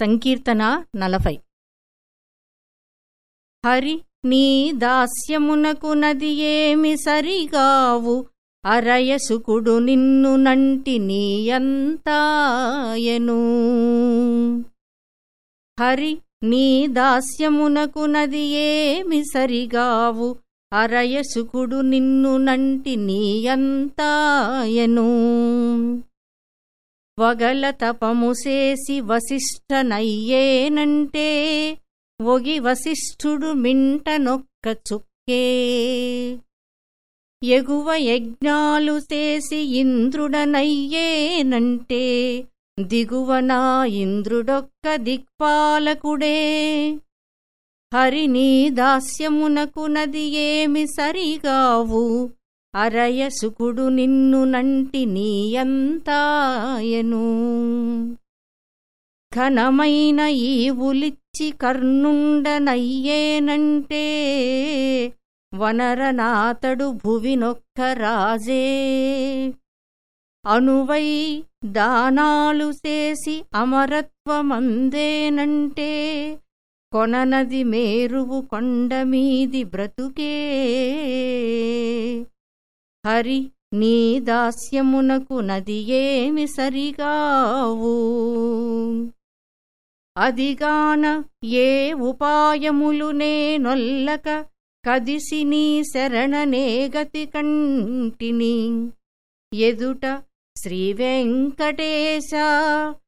సంకీర్తన నలభై. హరి నీ దాస్యమునకు నది ఏమి సరిగావు? అరయసుకుడు నిన్ను నంటి నీయంతాయను. హరి నీ దాస్యమునకు నది ఏమి సరిగావు? అరయసుకుడు నిన్ను నంటి నీయంతాయను. వగల తపముసేసి వశిష్ఠనయ్యేనంటే ఒగి వశిష్ఠుడు మింటనొక్క చుక్కే. ఎగువ యజ్ఞాలు చేసి ఇంద్రుడనయ్యేనంటే దిగువనా ఇంద్రుడొక్క దిక్పాలకుడే. హరినీ దాస్యమునకు నది ఏమి సరిగావు అరయసుకుడు నిన్ను నంటి నీయంతాయను. ఘనమైన ఈ ఉలిచ్చి కర్ణుండనయ్యేనంటే వనరనాతడు భువినొక్క రాజే. అనువై దానాలు చేసి అమరత్వమందేనంటే కొననది మేరువు కొండమీది బ్రతుకే. హరి నీ దాస్యమునకు నది ఏమి సరిగావు? అదిగాన ఏ ఉపాయములు నేనొల్లక కదిసి నీ శరణనే గతి కంటిని? ఎదుట శ్రీవెంకటేశ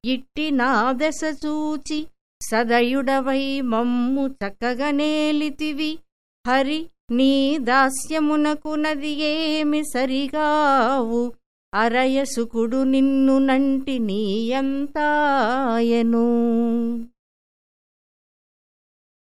ఇట్టి నా దశ చూచి సదయుడవై మమ్ము చక్కగనేలితివి హరి నీ దాస్యమునకు నది ఏమి సరిగావు? అరయసుకుడు నిన్ను నంటి నీయంతాయను.